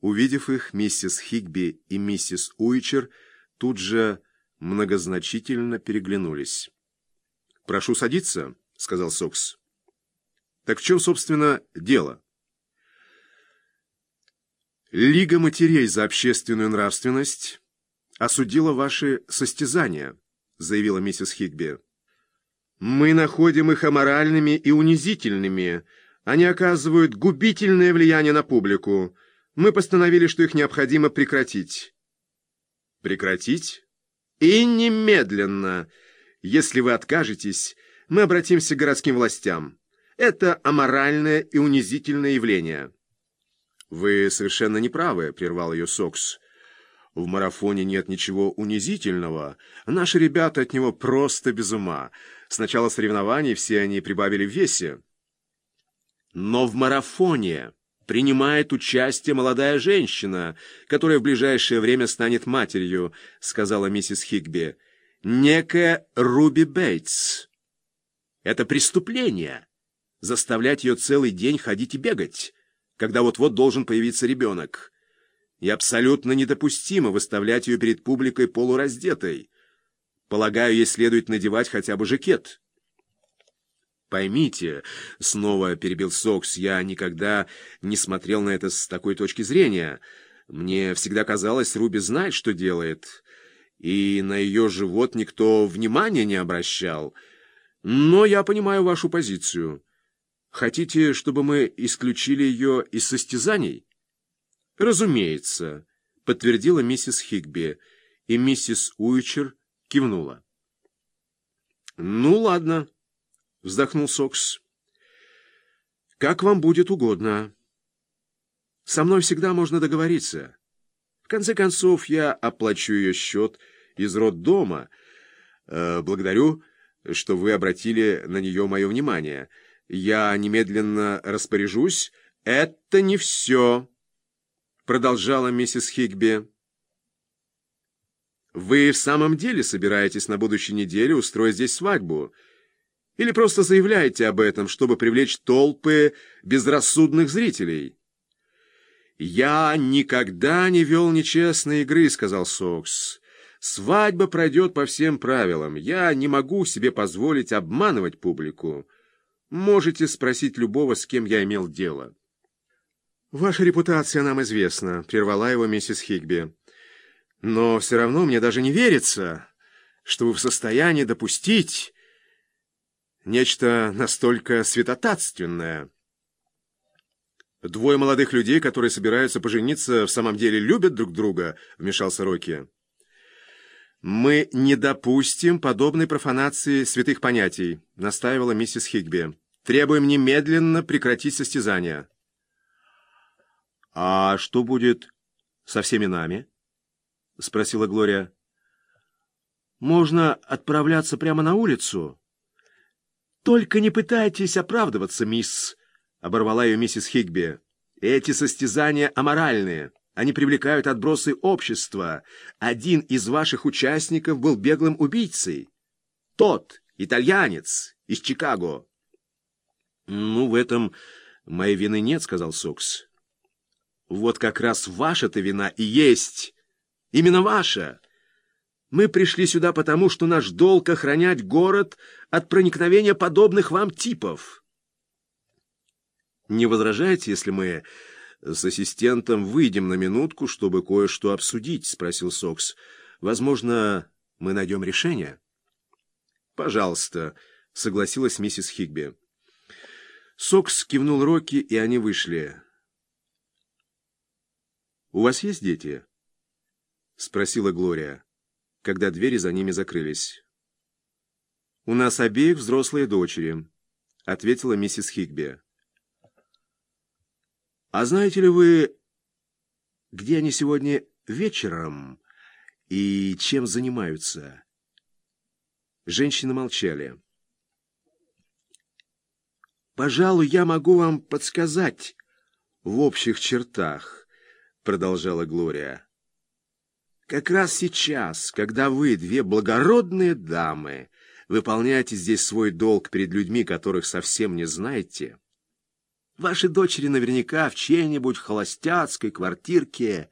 Увидев их, миссис Хигби и миссис Уичер тут же многозначительно переглянулись. «Прошу садиться», — сказал Сокс. «Так в чем, собственно, дело?» «Лига матерей за общественную нравственность осудила ваши состязания», — заявила миссис Хигби. «Мы находим их аморальными и унизительными. Они оказывают губительное влияние на публику. Мы постановили, что их необходимо прекратить». «Прекратить?» «И немедленно. Если вы откажетесь, мы обратимся к городским властям. Это аморальное и унизительное явление». «Вы совершенно неправы», — прервал ее Сокс. В марафоне нет ничего унизительного. Наши ребята от него просто без ума. С начала соревнований все они прибавили в весе. Но в марафоне принимает участие молодая женщина, которая в ближайшее время станет матерью, сказала миссис Хигби. Некая Руби Бейтс. Это преступление. Заставлять ее целый день ходить и бегать, когда вот-вот должен появиться ребенок и абсолютно недопустимо выставлять ее перед публикой полураздетой. Полагаю, ей следует надевать хотя бы жакет. «Поймите», — снова перебил Сокс, — «я никогда не смотрел на это с такой точки зрения. Мне всегда казалось, Руби знает, что делает, и на ее живот никто внимания не обращал. Но я понимаю вашу позицию. Хотите, чтобы мы исключили ее из состязаний?» «Разумеется», — подтвердила миссис Хигби, и миссис Уичер кивнула. «Ну, ладно», — вздохнул Сокс. «Как вам будет угодно. Со мной всегда можно договориться. В конце концов, я оплачу ее счет из роддома. Э, благодарю, что вы обратили на нее мое внимание. Я немедленно распоряжусь. Это не все» продолжала миссис Хигби. «Вы в самом деле собираетесь на будущей неделе устроить здесь свадьбу? Или просто заявляете об этом, чтобы привлечь толпы безрассудных зрителей?» «Я никогда не вел нечестной игры», — сказал Сокс. «Свадьба пройдет по всем правилам. Я не могу себе позволить обманывать публику. Можете спросить любого, с кем я имел дело». «Ваша репутация нам известна», — прервала его миссис Хигби. «Но все равно мне даже не верится, что вы в состоянии допустить нечто настолько святотатственное». «Двое молодых людей, которые собираются пожениться, в самом деле любят друг друга», — вмешался Рокки. «Мы не допустим подобной профанации святых понятий», — настаивала миссис Хигби. «Требуем немедленно прекратить состязание». «А что будет со всеми нами?» — спросила Глория. «Можно отправляться прямо на улицу?» «Только не пытайтесь оправдываться, мисс», — оборвала ее миссис Хигби. «Эти состязания аморальные. Они привлекают отбросы общества. Один из ваших участников был беглым убийцей. Тот, итальянец, из Чикаго». «Ну, в этом моей вины нет», — сказал Сокс. Вот как раз ваша-то вина и есть. Именно ваша. Мы пришли сюда потому, что наш долг охранять город от проникновения подобных вам типов. Не возражаете, если мы с ассистентом выйдем на минутку, чтобы кое-что обсудить? — спросил Сокс. — Возможно, мы найдем решение? — Пожалуйста, — согласилась миссис Хигби. Сокс кивнул Рокки, и они вышли. «У вас есть дети?» — спросила Глория, когда двери за ними закрылись. «У нас обеих взрослые дочери», — ответила миссис Хигби. «А знаете ли вы, где они сегодня вечером и чем занимаются?» Женщины молчали. «Пожалуй, я могу вам подсказать в общих чертах», продолжала Глория. Как раз сейчас, когда вы, две благородные дамы, выполняете здесь свой долг перед людьми, которых совсем не знаете, Ваши дочери наверняка в чьей-нибудь холостяцкой квартирке